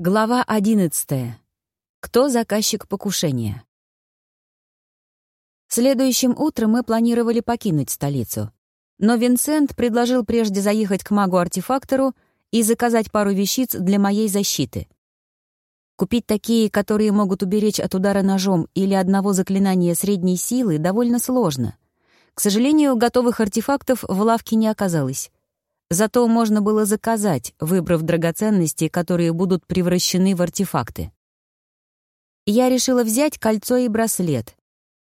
Глава 11. Кто заказчик покушения? Следующим утром мы планировали покинуть столицу. Но Винсент предложил прежде заехать к магу-артефактору и заказать пару вещиц для моей защиты. Купить такие, которые могут уберечь от удара ножом или одного заклинания средней силы, довольно сложно. К сожалению, готовых артефактов в лавке не оказалось. Зато можно было заказать, выбрав драгоценности, которые будут превращены в артефакты. Я решила взять кольцо и браслет.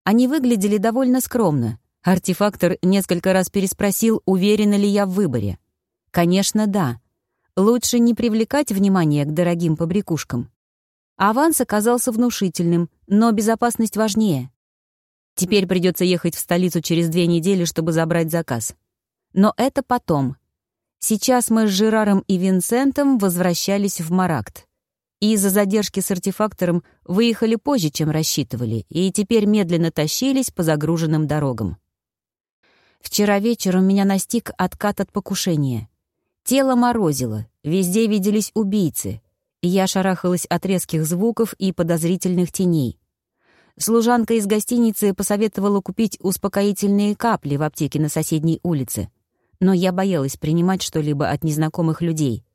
Они выглядели довольно скромно. Артефактор несколько раз переспросил, уверена ли я в выборе. Конечно, да. Лучше не привлекать внимание к дорогим побрякушкам. Аванс оказался внушительным, но безопасность важнее. Теперь придется ехать в столицу через две недели, чтобы забрать заказ. Но это потом. Сейчас мы с Жераром и Винсентом возвращались в Маракт. Из-за задержки с артефактором выехали позже, чем рассчитывали, и теперь медленно тащились по загруженным дорогам. Вчера вечером меня настиг откат от покушения. Тело морозило, везде виделись убийцы. Я шарахалась от резких звуков и подозрительных теней. Служанка из гостиницы посоветовала купить успокоительные капли в аптеке на соседней улице но я боялась принимать что-либо от незнакомых людей.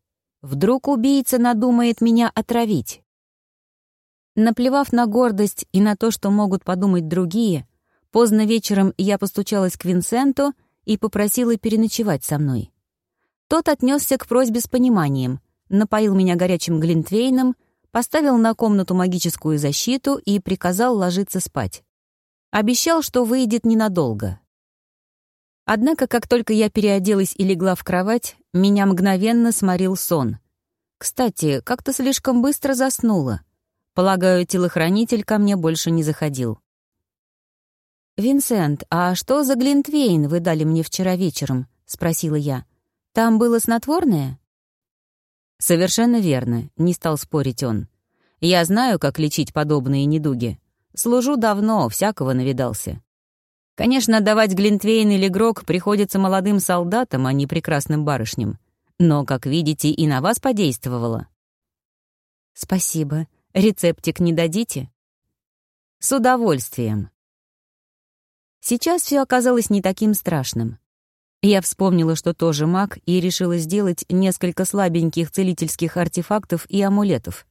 Вдруг убийца надумает меня отравить? Наплевав на гордость и на то, что могут подумать другие, поздно вечером я постучалась к Винсенту и попросила переночевать со мной. Тот отнесся к просьбе с пониманием, напоил меня горячим глинтвейном, поставил на комнату магическую защиту и приказал ложиться спать. Обещал, что выйдет ненадолго. Однако, как только я переоделась и легла в кровать, меня мгновенно сморил сон. Кстати, как-то слишком быстро заснула. Полагаю, телохранитель ко мне больше не заходил. «Винсент, а что за глинтвейн вы дали мне вчера вечером?» — спросила я. «Там было снотворное?» «Совершенно верно», — не стал спорить он. «Я знаю, как лечить подобные недуги. Служу давно, всякого навидался. Конечно, давать глинтвейн или грог приходится молодым солдатам, а не прекрасным барышням. Но, как видите, и на вас подействовало. Спасибо. Рецептик не дадите? С удовольствием. Сейчас все оказалось не таким страшным. Я вспомнила, что тоже маг, и решила сделать несколько слабеньких целительских артефактов и амулетов.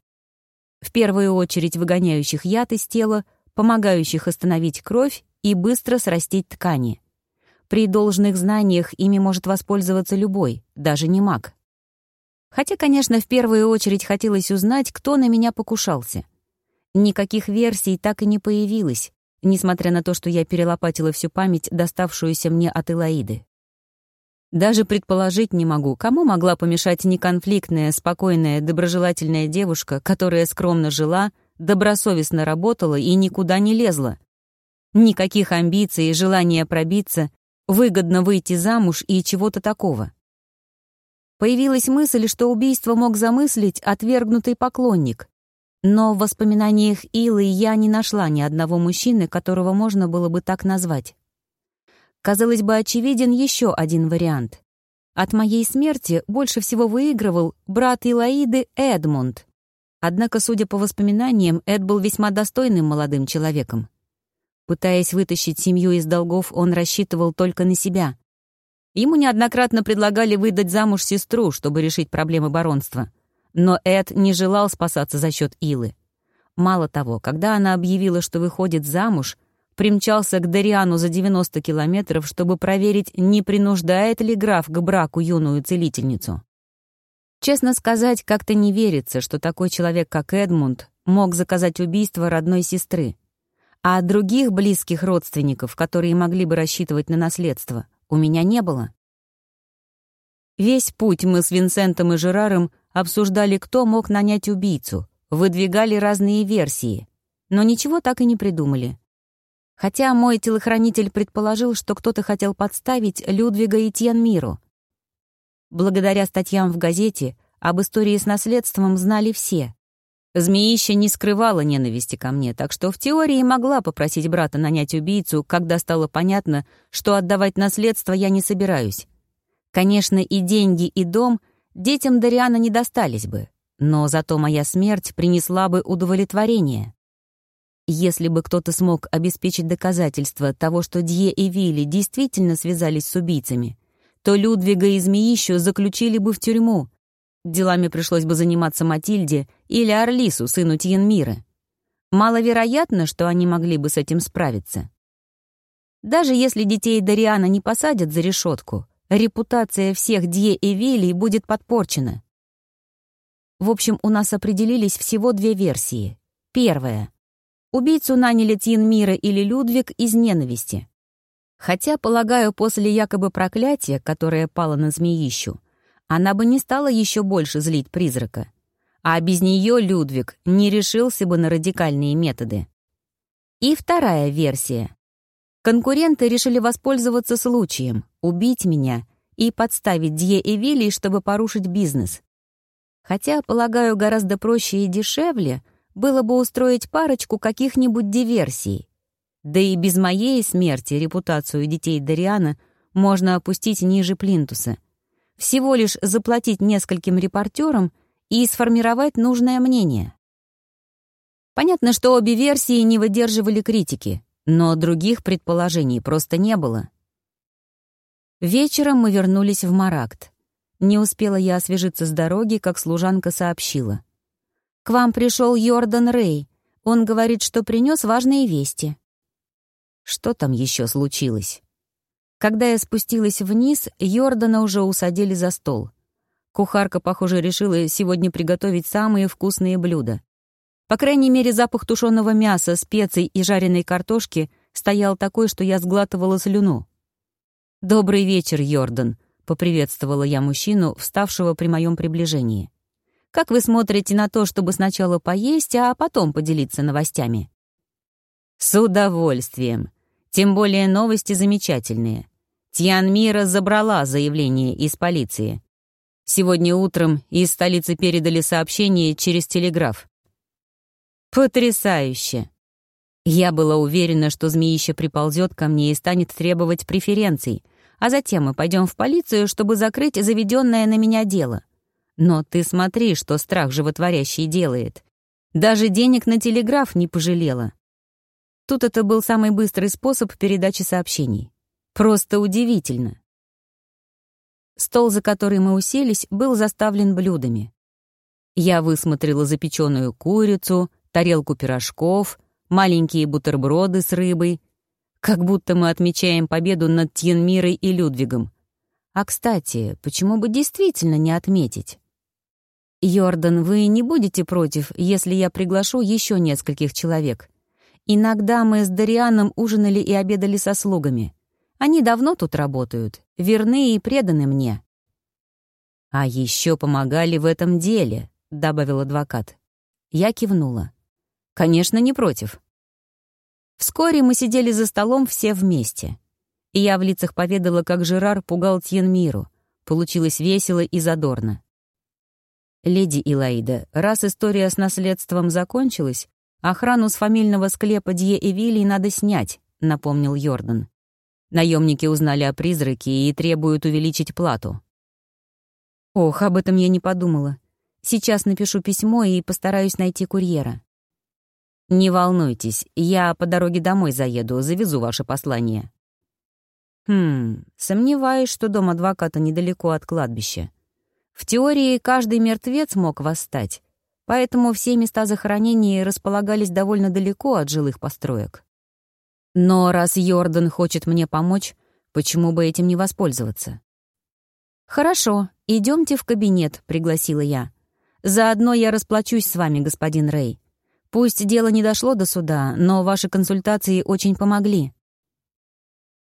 В первую очередь выгоняющих яд из тела, помогающих остановить кровь и быстро срастить ткани. При должных знаниях ими может воспользоваться любой, даже не маг. Хотя, конечно, в первую очередь хотелось узнать, кто на меня покушался. Никаких версий так и не появилось, несмотря на то, что я перелопатила всю память, доставшуюся мне от Илаиды. Даже предположить не могу, кому могла помешать неконфликтная, спокойная, доброжелательная девушка, которая скромно жила, добросовестно работала и никуда не лезла, Никаких амбиций и желания пробиться, выгодно выйти замуж и чего-то такого. Появилась мысль, что убийство мог замыслить отвергнутый поклонник. Но в воспоминаниях Илы я не нашла ни одного мужчины, которого можно было бы так назвать. Казалось бы, очевиден еще один вариант. От моей смерти больше всего выигрывал брат Илаиды Эдмунд. Однако, судя по воспоминаниям, Эд был весьма достойным молодым человеком. Пытаясь вытащить семью из долгов, он рассчитывал только на себя. Ему неоднократно предлагали выдать замуж сестру, чтобы решить проблемы баронства. Но Эд не желал спасаться за счет Илы. Мало того, когда она объявила, что выходит замуж, примчался к Дариану за 90 километров, чтобы проверить, не принуждает ли граф к браку юную целительницу. Честно сказать, как-то не верится, что такой человек, как Эдмунд, мог заказать убийство родной сестры. А других близких родственников, которые могли бы рассчитывать на наследство, у меня не было. Весь путь мы с Винсентом и Жераром обсуждали, кто мог нанять убийцу, выдвигали разные версии, но ничего так и не придумали. Хотя мой телохранитель предположил, что кто-то хотел подставить Людвига и Тьянмиру. Благодаря статьям в газете об истории с наследством знали все. Змеища не скрывала ненависти ко мне, так что в теории могла попросить брата нанять убийцу, когда стало понятно, что отдавать наследство я не собираюсь. Конечно, и деньги, и дом детям Дариана не достались бы. но зато моя смерть принесла бы удовлетворение. Если бы кто-то смог обеспечить доказательства того, что Дье и Вилли действительно связались с убийцами, то Людвига и Змеищу заключили бы в тюрьму. Делами пришлось бы заниматься Матильде или Орлису, сыну Тьенмира. Маловероятно, что они могли бы с этим справиться. Даже если детей Дариана не посадят за решетку, репутация всех Дье и Вилли будет подпорчена. В общем, у нас определились всего две версии. Первая. Убийцу наняли Тьенмира или Людвиг из ненависти. Хотя, полагаю, после якобы проклятия, которое пало на змеищу, она бы не стала еще больше злить призрака. А без нее Людвиг не решился бы на радикальные методы. И вторая версия. Конкуренты решили воспользоваться случаем, убить меня и подставить Дье и Вилли, чтобы порушить бизнес. Хотя, полагаю, гораздо проще и дешевле было бы устроить парочку каких-нибудь диверсий, да и без моей смерти репутацию детей Дариана можно опустить ниже плинтуса. Всего лишь заплатить нескольким репортерам и сформировать нужное мнение. Понятно, что обе версии не выдерживали критики, но других предположений просто не было. Вечером мы вернулись в Маракт. Не успела я освежиться с дороги, как служанка сообщила. «К вам пришел Йордан Рэй. Он говорит, что принес важные вести». Что там еще случилось? Когда я спустилась вниз, Йордана уже усадили за стол. Кухарка, похоже, решила сегодня приготовить самые вкусные блюда. По крайней мере, запах тушеного мяса, специй и жареной картошки стоял такой, что я сглатывала слюну. «Добрый вечер, Йордан», — поприветствовала я мужчину, вставшего при моем приближении. «Как вы смотрите на то, чтобы сначала поесть, а потом поделиться новостями?» «С удовольствием», тем более новости замечательные. Тьян Мира забрала заявление из полиции. Сегодня утром из столицы передали сообщение через телеграф. Потрясающе! Я была уверена, что змеище приползет ко мне и станет требовать преференций, а затем мы пойдем в полицию, чтобы закрыть заведенное на меня дело. Но ты смотри, что страх животворящий делает. Даже денег на телеграф не пожалела. Тут это был самый быстрый способ передачи сообщений. Просто удивительно. Стол, за который мы уселись, был заставлен блюдами. Я высмотрела запеченную курицу, тарелку пирожков, маленькие бутерброды с рыбой, как будто мы отмечаем победу над Тьенмирой и Людвигом. А, кстати, почему бы действительно не отметить? «Йордан, вы не будете против, если я приглашу еще нескольких человек?» Иногда мы с Дарианом ужинали и обедали со слугами. Они давно тут работают, верны и преданы мне. «А еще помогали в этом деле», — добавил адвокат. Я кивнула. «Конечно, не против». Вскоре мы сидели за столом все вместе. И я в лицах поведала, как Жерар пугал Тьенмиру. Получилось весело и задорно. «Леди Илаида, раз история с наследством закончилась, «Охрану с фамильного склепа Дье Эвилий надо снять», — напомнил Йордан. Наемники узнали о призраке и требуют увеличить плату. Ох, об этом я не подумала. Сейчас напишу письмо и постараюсь найти курьера. Не волнуйтесь, я по дороге домой заеду, завезу ваше послание. Хм, сомневаюсь, что дом адвоката недалеко от кладбища. В теории каждый мертвец мог восстать, поэтому все места захоронения располагались довольно далеко от жилых построек. Но раз Йордан хочет мне помочь, почему бы этим не воспользоваться? «Хорошо, идемте в кабинет», — пригласила я. «Заодно я расплачусь с вами, господин Рэй. Пусть дело не дошло до суда, но ваши консультации очень помогли».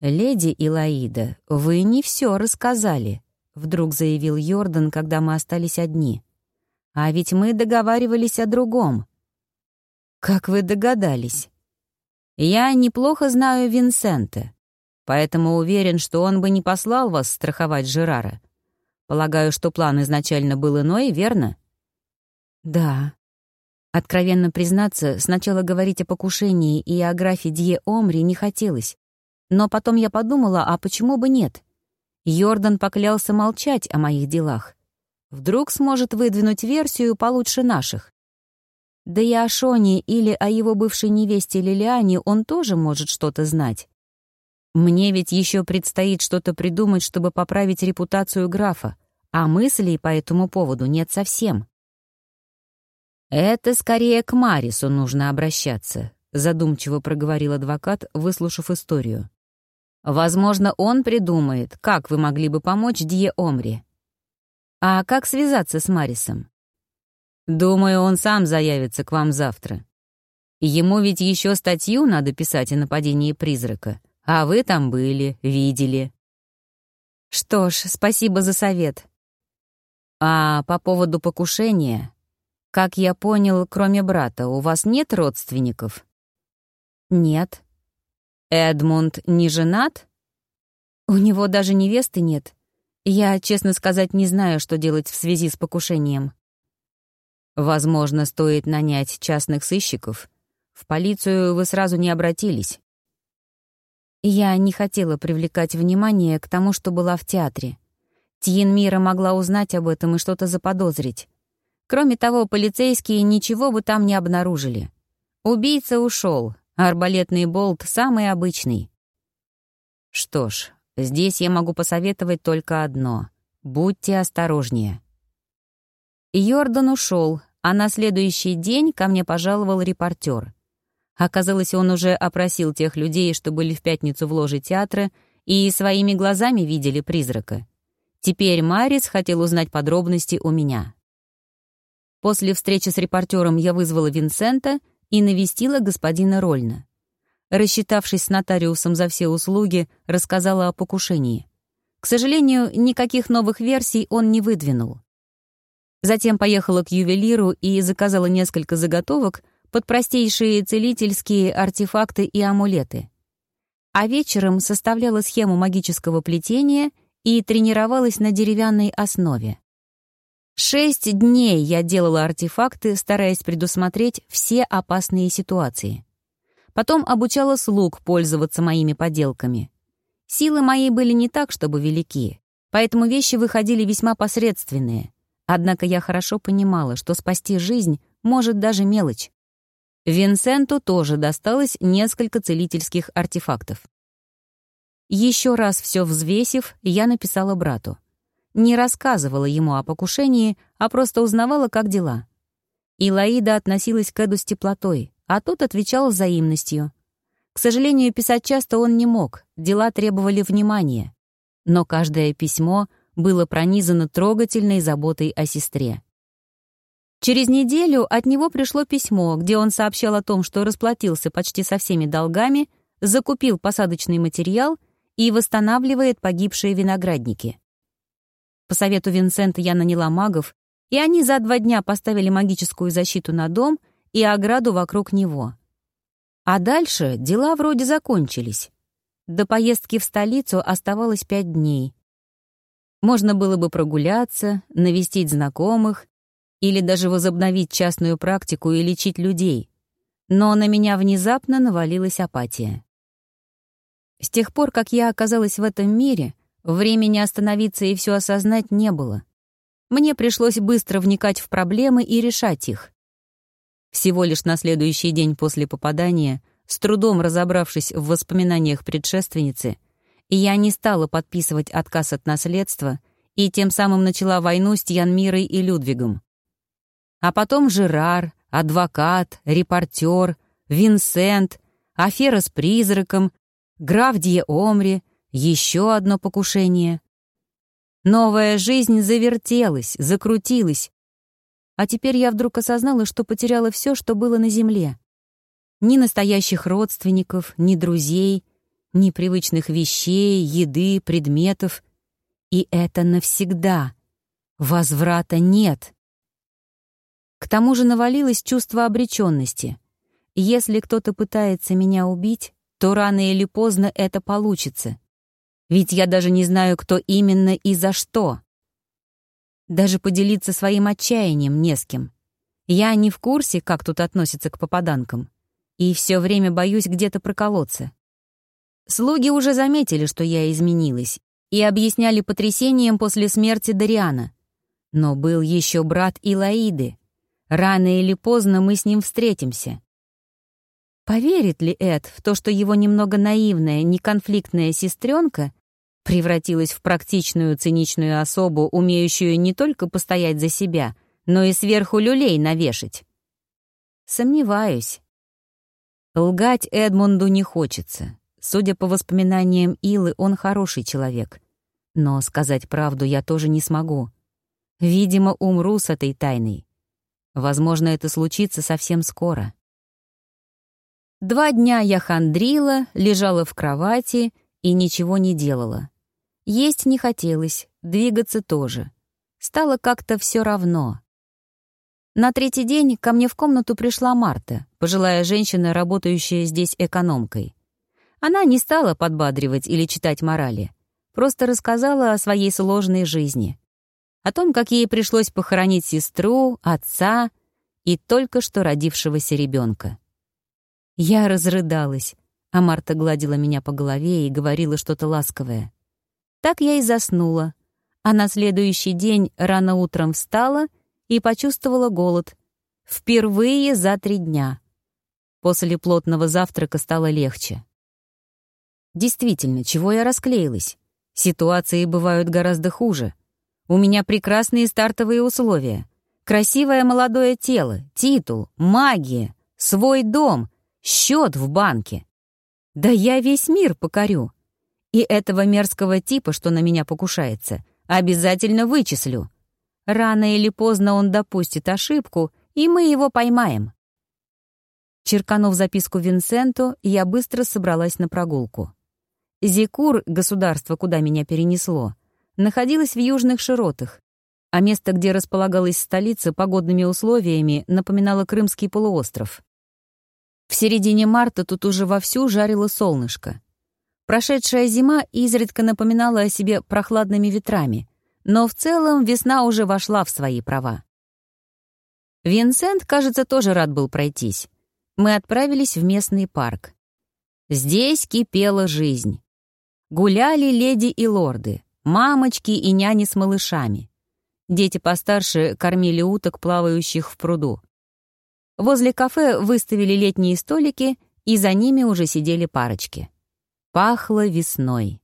«Леди Илаида, вы не все рассказали», — вдруг заявил Йордан, когда мы остались одни. А ведь мы договаривались о другом. Как вы догадались? Я неплохо знаю Винсента, поэтому уверен, что он бы не послал вас страховать Жерара. Полагаю, что план изначально был иной, верно? Да. Откровенно признаться, сначала говорить о покушении и о графе Дье Омри не хотелось. Но потом я подумала, а почему бы нет? Йордан поклялся молчать о моих делах. Вдруг сможет выдвинуть версию получше наших. Да и о Шоне или о его бывшей невесте Лилиане он тоже может что-то знать. Мне ведь еще предстоит что-то придумать, чтобы поправить репутацию графа, а мыслей по этому поводу нет совсем. «Это скорее к Марису нужно обращаться», — задумчиво проговорил адвокат, выслушав историю. «Возможно, он придумает, как вы могли бы помочь Дие Омри. А как связаться с Марисом?» «Думаю, он сам заявится к вам завтра. Ему ведь еще статью надо писать о нападении призрака, а вы там были, видели». «Что ж, спасибо за совет». «А по поводу покушения...» Как я понял, кроме брата, у вас нет родственников? Нет. Эдмунд не женат? У него даже невесты нет. Я, честно сказать, не знаю, что делать в связи с покушением. Возможно, стоит нанять частных сыщиков. В полицию вы сразу не обратились. Я не хотела привлекать внимание к тому, что была в театре. Тьен Мира могла узнать об этом и что-то заподозрить. Кроме того, полицейские ничего бы там не обнаружили. Убийца ушел, а арбалетный болт самый обычный. Что ж, здесь я могу посоветовать только одно — будьте осторожнее. Йордан ушел, а на следующий день ко мне пожаловал репортер. Оказалось, он уже опросил тех людей, что были в пятницу в ложе театра, и своими глазами видели призрака. Теперь Марис хотел узнать подробности у меня. После встречи с репортером я вызвала Винсента и навестила господина Рольна. Рассчитавшись с нотариусом за все услуги, рассказала о покушении. К сожалению, никаких новых версий он не выдвинул. Затем поехала к ювелиру и заказала несколько заготовок под простейшие целительские артефакты и амулеты. А вечером составляла схему магического плетения и тренировалась на деревянной основе. Шесть дней я делала артефакты, стараясь предусмотреть все опасные ситуации. Потом обучала слуг пользоваться моими поделками. Силы мои были не так, чтобы велики, поэтому вещи выходили весьма посредственные. Однако я хорошо понимала, что спасти жизнь может даже мелочь. Винсенту тоже досталось несколько целительских артефактов. Еще раз все взвесив, я написала брату не рассказывала ему о покушении, а просто узнавала, как дела. И Лаида относилась к Эду с теплотой, а тот отвечал взаимностью. К сожалению, писать часто он не мог, дела требовали внимания. Но каждое письмо было пронизано трогательной заботой о сестре. Через неделю от него пришло письмо, где он сообщал о том, что расплатился почти со всеми долгами, закупил посадочный материал и восстанавливает погибшие виноградники. По совету Винсента я наняла магов, и они за два дня поставили магическую защиту на дом и ограду вокруг него. А дальше дела вроде закончились. До поездки в столицу оставалось пять дней. Можно было бы прогуляться, навестить знакомых или даже возобновить частную практику и лечить людей. Но на меня внезапно навалилась апатия. С тех пор, как я оказалась в этом мире — Времени остановиться и все осознать не было. Мне пришлось быстро вникать в проблемы и решать их. Всего лишь на следующий день после попадания, с трудом разобравшись в воспоминаниях предшественницы, я не стала подписывать отказ от наследства и тем самым начала войну с Тьянмирой и Людвигом. А потом Жерар, адвокат, репортер, Винсент, афера с призраком, граф Дье Омри — еще одно покушение. Новая жизнь завертелась, закрутилась. А теперь я вдруг осознала, что потеряла все, что было на земле. Ни настоящих родственников, ни друзей, ни привычных вещей, еды, предметов. И это навсегда. Возврата нет. К тому же навалилось чувство обреченности. Если кто-то пытается меня убить, то рано или поздно это получится. Ведь я даже не знаю, кто именно и за что. Даже поделиться своим отчаянием не с кем. Я не в курсе, как тут относятся к попаданкам. И все время боюсь где-то проколоться. Слуги уже заметили, что я изменилась, и объясняли потрясением после смерти Дариана. Но был еще брат Илаиды. Рано или поздно мы с ним встретимся. Поверит ли Эд в то, что его немного наивная, неконфликтная сестренка превратилась в практичную циничную особу, умеющую не только постоять за себя, но и сверху люлей навешать? Сомневаюсь. Лгать Эдмунду не хочется. Судя по воспоминаниям Илы, он хороший человек. Но сказать правду я тоже не смогу. Видимо, умру с этой тайной. Возможно, это случится совсем скоро. Два дня я хандрила, лежала в кровати и ничего не делала. Есть не хотелось, двигаться тоже. Стало как-то все равно. На третий день ко мне в комнату пришла Марта, пожилая женщина, работающая здесь экономкой. Она не стала подбадривать или читать морали, просто рассказала о своей сложной жизни. О том, как ей пришлось похоронить сестру, отца и только что родившегося ребенка. Я разрыдалась, а Марта гладила меня по голове и говорила что-то ласковое. Так я и заснула, а на следующий день рано утром встала и почувствовала голод. Впервые за три дня. После плотного завтрака стало легче. Действительно, чего я расклеилась? Ситуации бывают гораздо хуже. У меня прекрасные стартовые условия. Красивое молодое тело, титул, магия, свой дом — счет в банке. Да я весь мир покорю. И этого мерзкого типа, что на меня покушается, обязательно вычислю. Рано или поздно он допустит ошибку, и мы его поймаем. Черканув записку Винсенту, я быстро собралась на прогулку. Зикур, государство, куда меня перенесло, находилось в южных широтах, а место, где располагалась столица, погодными условиями напоминало Крымский полуостров. В середине марта тут уже вовсю жарило солнышко. Прошедшая зима изредка напоминала о себе прохладными ветрами, но в целом весна уже вошла в свои права. Винсент, кажется, тоже рад был пройтись. Мы отправились в местный парк. Здесь кипела жизнь. Гуляли леди и лорды, мамочки и няни с малышами. Дети постарше кормили уток, плавающих в пруду. Возле кафе выставили летние столики, и за ними уже сидели парочки. Пахло весной.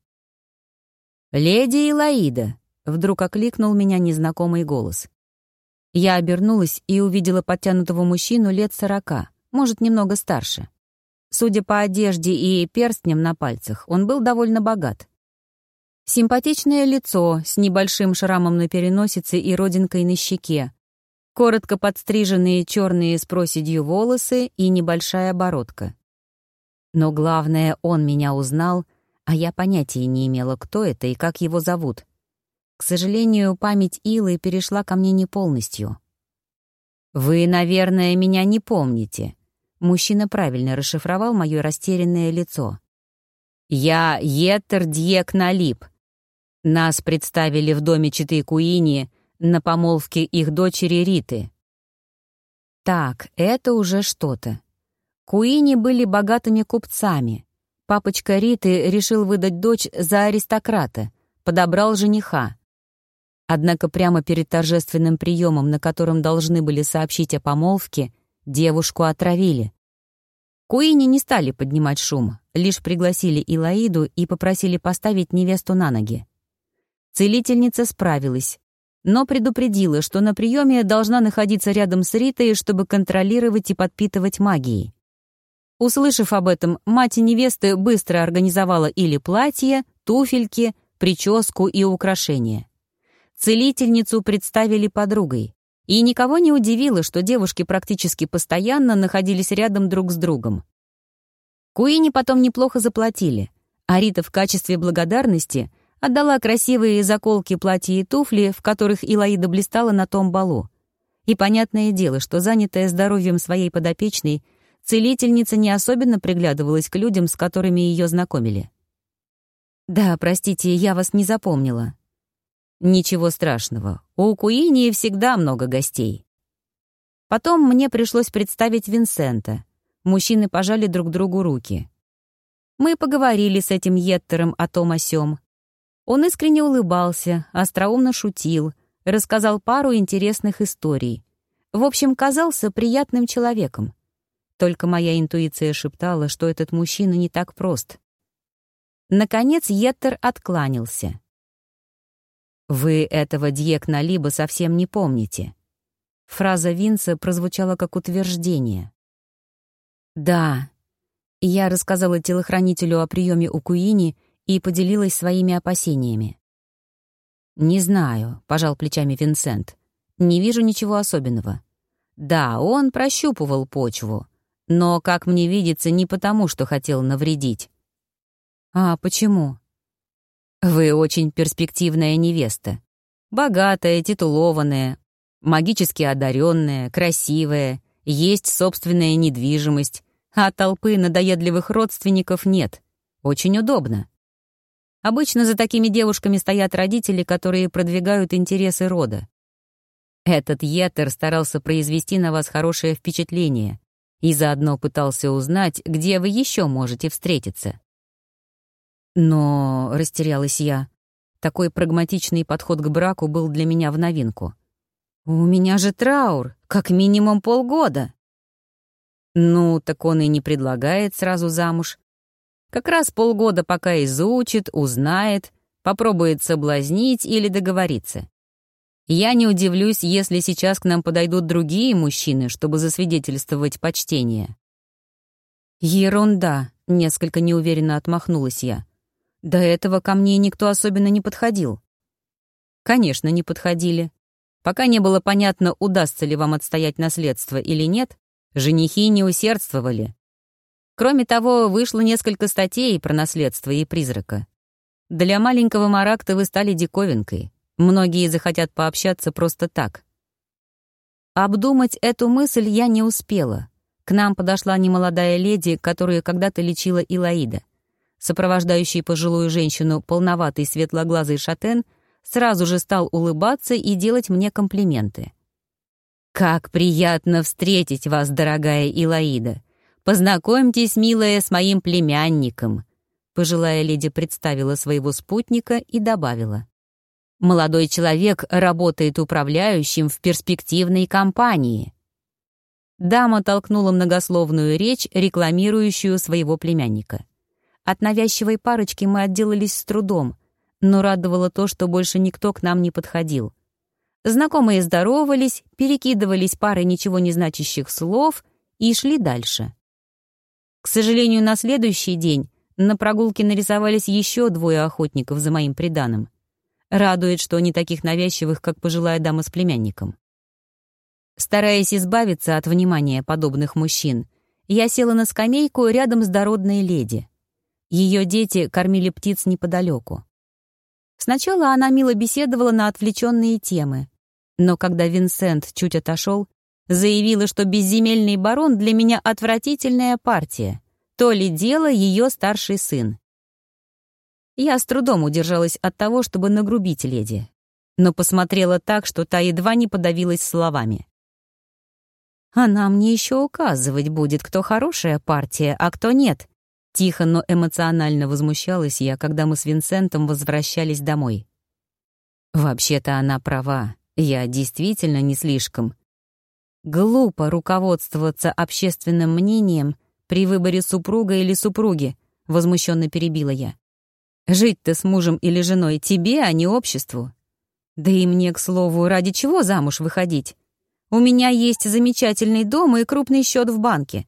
«Леди Илаида!» — вдруг окликнул меня незнакомый голос. Я обернулась и увидела подтянутого мужчину лет сорока, может, немного старше. Судя по одежде и перстням на пальцах, он был довольно богат. Симпатичное лицо с небольшим шрамом на переносице и родинкой на щеке, коротко подстриженные черные с проседью волосы и небольшая бородка. Но главное, он меня узнал, а я понятия не имела, кто это и как его зовут. К сожалению, память Илы перешла ко мне не полностью. «Вы, наверное, меня не помните». Мужчина правильно расшифровал мое растерянное лицо. «Я Еттер Дьек Налип. Нас представили в доме Читы Куини на помолвке их дочери Риты. Так, это уже что-то. Куини были богатыми купцами. Папочка Риты решил выдать дочь за аристократа, подобрал жениха. Однако прямо перед торжественным приемом, на котором должны были сообщить о помолвке, девушку отравили. Куини не стали поднимать шум, лишь пригласили Илаиду и попросили поставить невесту на ноги. Целительница справилась, но предупредила, что на приеме должна находиться рядом с Ритой, чтобы контролировать и подпитывать магией. Услышав об этом, мать невесты быстро организовала или платье, туфельки, прическу и украшения. Целительницу представили подругой. И никого не удивило, что девушки практически постоянно находились рядом друг с другом. Куини потом неплохо заплатили, а Рита в качестве благодарности Отдала красивые заколки платья и туфли, в которых Илаида блистала на том балу. И понятное дело, что занятая здоровьем своей подопечной, целительница не особенно приглядывалась к людям, с которыми ее знакомили. «Да, простите, я вас не запомнила». «Ничего страшного. У Куини всегда много гостей». Потом мне пришлось представить Винсента. Мужчины пожали друг другу руки. Мы поговорили с этим Еттером о том о сём, он искренне улыбался, остроумно шутил, рассказал пару интересных историй. В общем, казался приятным человеком. Только моя интуиция шептала, что этот мужчина не так прост. Наконец Еттер откланялся. «Вы этого Дьекна либо совсем не помните». Фраза Винса прозвучала как утверждение. «Да». Я рассказала телохранителю о приеме у Куини и поделилась своими опасениями. «Не знаю», — пожал плечами Винсент. «Не вижу ничего особенного. Да, он прощупывал почву, но, как мне видится, не потому, что хотел навредить. «А почему?» «Вы очень перспективная невеста. Богатая, титулованная, магически одаренная, красивая, есть собственная недвижимость, а толпы надоедливых родственников нет. Очень удобно. Обычно за такими девушками стоят родители, которые продвигают интересы рода. Этот Етер старался произвести на вас хорошее впечатление и заодно пытался узнать, где вы еще можете встретиться. Но, растерялась я, такой прагматичный подход к браку был для меня в новинку. У меня же траур, как минимум полгода. Ну, так он и не предлагает сразу замуж. Как раз полгода пока изучит, узнает, попробует соблазнить или договориться. Я не удивлюсь, если сейчас к нам подойдут другие мужчины, чтобы засвидетельствовать почтение. Ерунда, несколько неуверенно отмахнулась я. До этого ко мне никто особенно не подходил. Конечно, не подходили. Пока не было понятно, удастся ли вам отстоять наследство или нет, женихи не усердствовали. Кроме того, вышло несколько статей про наследство и призрака. Для маленького Маракта вы стали диковинкой. Многие захотят пообщаться просто так. Обдумать эту мысль я не успела. К нам подошла немолодая леди, которую когда-то лечила Илаида. Сопровождающий пожилую женщину полноватый светлоглазый шатен сразу же стал улыбаться и делать мне комплименты. «Как приятно встретить вас, дорогая Илаида! Познакомьтесь, милая, с моим племянником!» Пожилая леди представила своего спутника и добавила. «Молодой человек работает управляющим в перспективной компании». Дама толкнула многословную речь, рекламирующую своего племянника. От навязчивой парочки мы отделались с трудом, но радовало то, что больше никто к нам не подходил. Знакомые здоровались, перекидывались парой ничего не значащих слов и шли дальше. К сожалению, на следующий день на прогулке нарисовались еще двое охотников за моим приданым. Радует, что не таких навязчивых, как пожилая дама с племянником. Стараясь избавиться от внимания подобных мужчин, я села на скамейку рядом с дородной леди. Ее дети кормили птиц неподалеку. Сначала она мило беседовала на отвлеченные темы, но когда Винсент чуть отошел, заявила, что безземельный барон для меня отвратительная партия, то ли дело ее старший сын. Я с трудом удержалась от того, чтобы нагрубить леди, но посмотрела так, что та едва не подавилась словами. «Она мне еще указывать будет, кто хорошая партия, а кто нет», Тихо, но эмоционально возмущалась я, когда мы с Винсентом возвращались домой. Вообще-то она права, я действительно не слишком. Глупо руководствоваться общественным мнением при выборе супруга или супруги, возмущенно перебила я. Жить-то с мужем или женой тебе, а не обществу. Да и мне, к слову, ради чего замуж выходить? У меня есть замечательный дом и крупный счет в банке.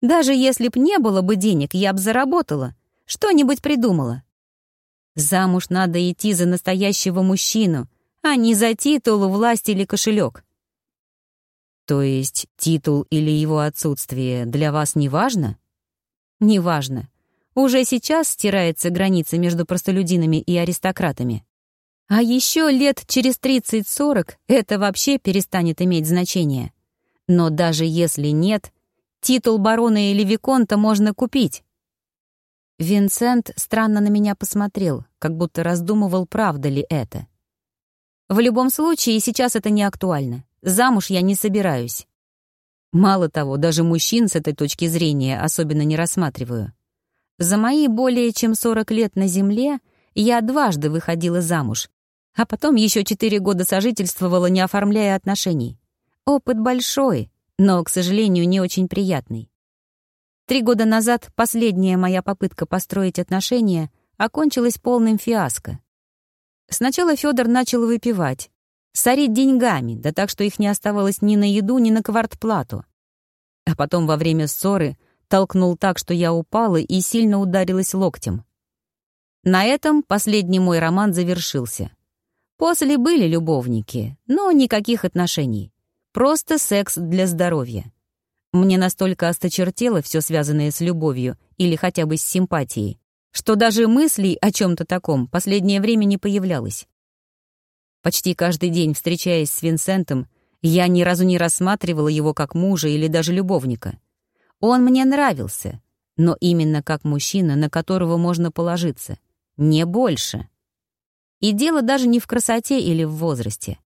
Даже если б не было бы денег, я б заработала, что-нибудь придумала. Замуж надо идти за настоящего мужчину, а не за титул, власть или кошелек. То есть титул или его отсутствие для вас не важно? Не важно. Уже сейчас стирается граница между простолюдинами и аристократами. А еще лет через 30-40 это вообще перестанет иметь значение. Но даже если нет — Титул барона или виконта можно купить». Винсент странно на меня посмотрел, как будто раздумывал, правда ли это. «В любом случае, сейчас это не актуально. Замуж я не собираюсь. Мало того, даже мужчин с этой точки зрения особенно не рассматриваю. За мои более чем 40 лет на земле я дважды выходила замуж, А потом еще четыре года сожительствовала, не оформляя отношений. Опыт большой, но, к сожалению, не очень приятный. Три года назад последняя моя попытка построить отношения окончилась полным фиаско. Сначала Федор начал выпивать, сорить деньгами, да так, что их не оставалось ни на еду, ни на квартплату. А потом во время ссоры толкнул так, что я упала и сильно ударилась локтем. На этом последний мой роман завершился. После были любовники, но никаких отношений. Просто секс для здоровья. Мне настолько осточертело все связанное с любовью или хотя бы с симпатией, что даже мыслей о чем-то таком последнее время не появлялось. Почти каждый день, встречаясь с Винсентом, я ни разу не рассматривала его как мужа или даже любовника. Он мне нравился, но именно как мужчина, на которого можно положиться. Не больше. И дело даже не в красоте или в возрасте.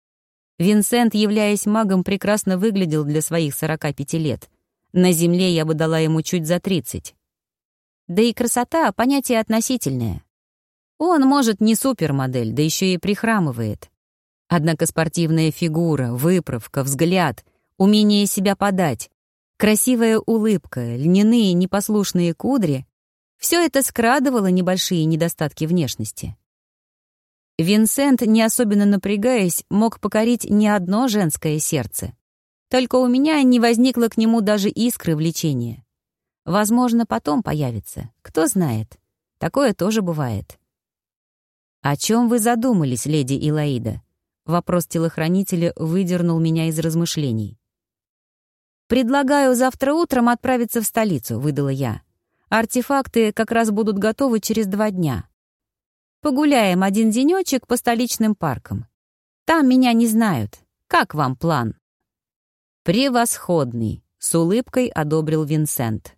Винсент, являясь магом, прекрасно выглядел для своих 45 лет. На Земле я бы дала ему чуть за 30. Да и красота — понятие относительное. Он, может, не супермодель, да еще и прихрамывает. Однако спортивная фигура, выправка, взгляд, умение себя подать, красивая улыбка, льняные непослушные кудри — все это скрадывало небольшие недостатки внешности. Винсент, не особенно напрягаясь, мог покорить не одно женское сердце. Только у меня не возникло к нему даже искры влечения. Возможно, потом появится, кто знает. Такое тоже бывает. «О чем вы задумались, леди Илаида?» Вопрос телохранителя выдернул меня из размышлений. «Предлагаю завтра утром отправиться в столицу», — выдала я. «Артефакты как раз будут готовы через два дня. Погуляем один денечек по столичным паркам. Там меня не знают. Как вам план?» «Превосходный», — с улыбкой одобрил Винсент.